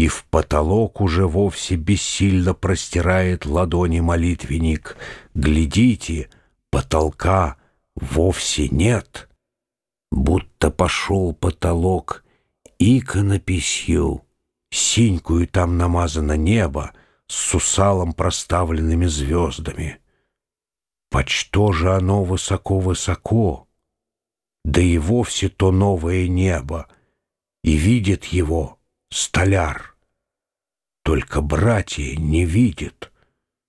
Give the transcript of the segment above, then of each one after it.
И в потолок уже вовсе бессильно простирает ладони молитвенник. Глядите, потолка вовсе нет. Будто пошел потолок иконописью, Синькую там намазано небо С сусалом проставленными звездами. Почто же оно высоко-высоко, Да и вовсе то новое небо, И видит его столяр. Только братья не видят.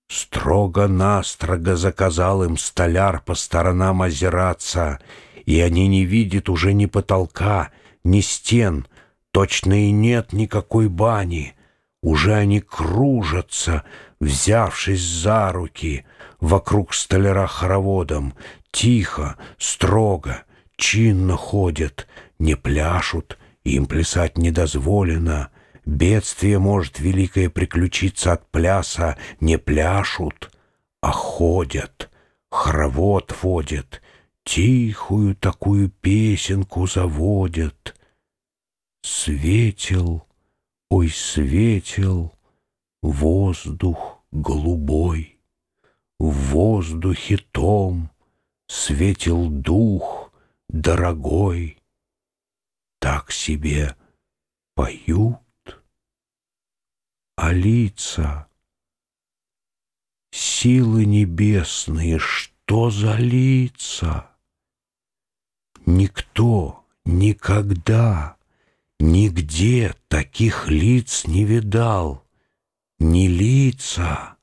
Строго-настрого заказал им столяр по сторонам озираться, И они не видят уже ни потолка, ни стен, Точно и нет никакой бани. Уже они кружатся, взявшись за руки, Вокруг столяра хороводом, Тихо, строго, чинно ходят, Не пляшут, им плясать не дозволено. Бедствие может великое приключиться от пляса, Не пляшут, а ходят, хоровод водят, Тихую такую песенку заводят — Светил, ой, светил воздух голубой. В воздухе том светил дух дорогой. Так себе поют, а лица Силы небесные, что за лица? Никто никогда Нигде таких лиц не видал, не лица,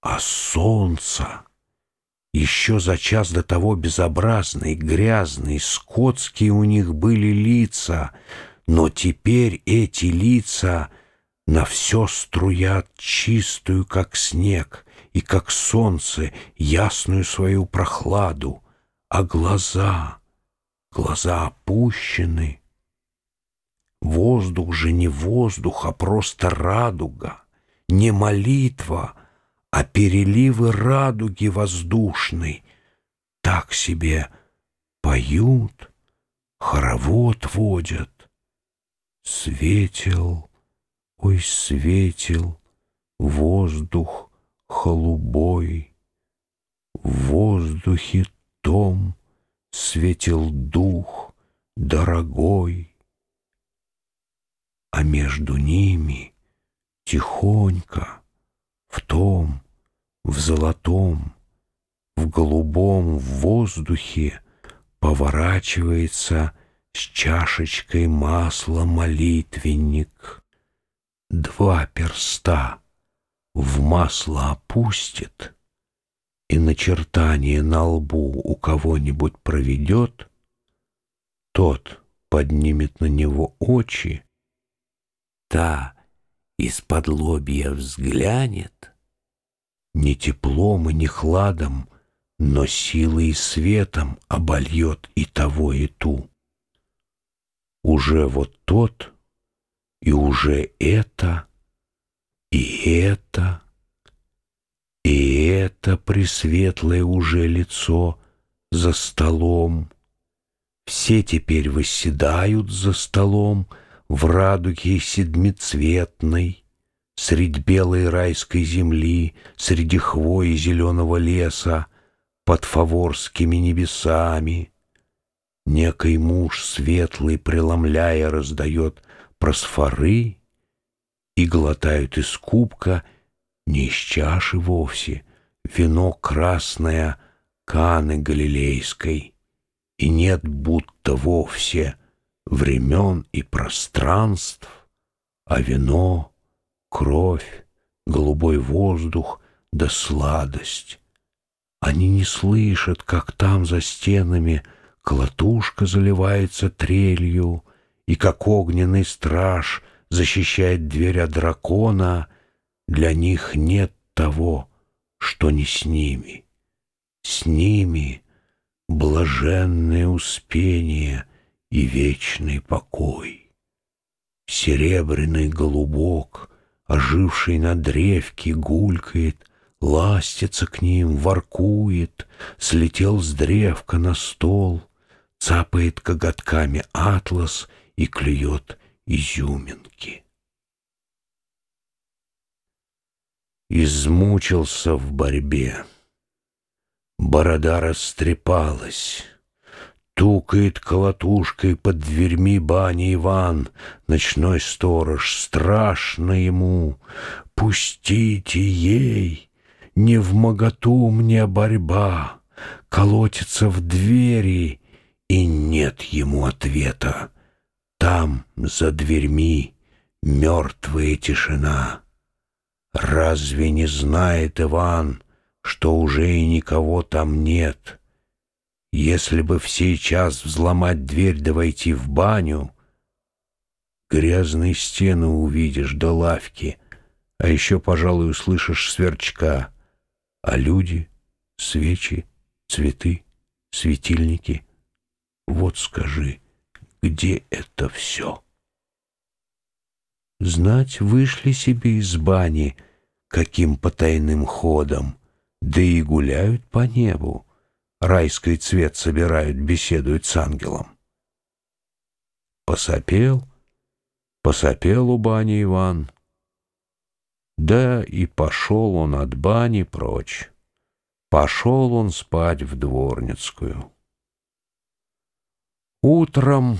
а солнца. Еще за час до того безобразные, грязные, скотские у них были лица, но теперь эти лица на все струят чистую, как снег, и как солнце, ясную свою прохладу, а глаза, глаза опущены — Воздух же не воздух, а просто радуга, не молитва, а переливы радуги воздушной. Так себе поют, хоровод водят. Светил, ой, светил воздух холубой. В воздухе том светил дух дорогой а между ними тихонько, в том, в золотом, в голубом воздухе поворачивается с чашечкой масла молитвенник. Два перста в масло опустит и начертание на лбу у кого-нибудь проведет, тот поднимет на него очи та из-под лобья взглянет, Не теплом и не хладом, но силой и светом обольет и того, и ту. Уже вот тот, и уже это, и это, и это пресветлое уже лицо за столом. Все теперь восседают за столом, в радуге седмицветной, Средь белой райской земли, Среди хвои зеленого леса, Под фаворскими небесами. Некий муж светлый, преломляя, Раздает просфоры, И глотают из кубка, Не из чаши вовсе, Вино красное Каны Галилейской, И нет будто вовсе — времен и пространств, а вино, кровь, голубой воздух да сладость. Они не слышат, как там за стенами колотушка заливается трелью, и как огненный страж защищает дверь от дракона, для них нет того, что не с ними. С ними блаженное успение — и вечный покой. Серебряный голубок, оживший на древке, гулькает, ластится к ним, воркует, слетел с древка на стол, цапает коготками атлас и клюет изюминки. Измучился в борьбе. Борода растрепалась. Тукает колотушкой под дверьми бани Иван, Ночной сторож, страшно ему. Пустите ей, не в моготу мне борьба, Колотится в двери, и нет ему ответа. Там, за дверьми, мертвая тишина. Разве не знает Иван, что уже и никого там нет? Если бы в сей взломать дверь да войти в баню, грязные стены увидишь до лавки, а еще, пожалуй, услышишь сверчка, а люди, свечи, цветы, светильники. Вот скажи, где это все? Знать, вышли себе из бани, каким потайным ходом, да и гуляют по небу райский цвет собирают, беседуют с ангелом. Посопел, посопел у бани Иван. Да и пошел он от бани прочь. Пошел он спать в дворницкую. Утром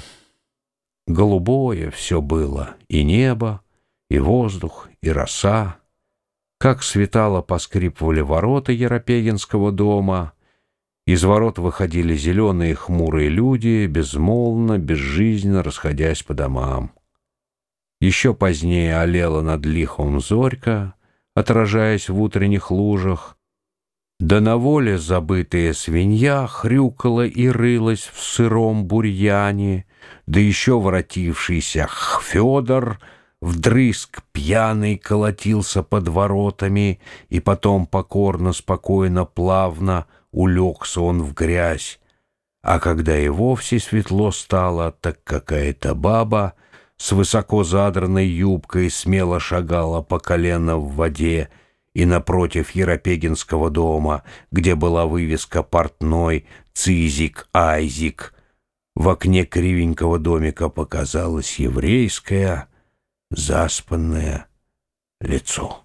голубое все было, и небо, и воздух, и роса. Как светало, поскрипывали ворота Еропегинского дома — из ворот выходили зеленые хмурые люди, безмолвно, безжизненно расходясь по домам. Еще позднее олела над лихом зорька, отражаясь в утренних лужах. Да на воле забытая свинья хрюкала и рылась в сыром бурьяне, да еще воротившийся Федор вдрызг пьяный колотился под воротами и потом покорно, спокойно, плавно — улегся он в грязь, а когда и вовсе светло стало, так какая-то баба с высоко задранной юбкой смело шагала по колено в воде, и напротив Еропегинского дома, где была вывеска «Портной», «Цизик», «Айзик», в окне кривенького домика показалось еврейское, заспанное лицо.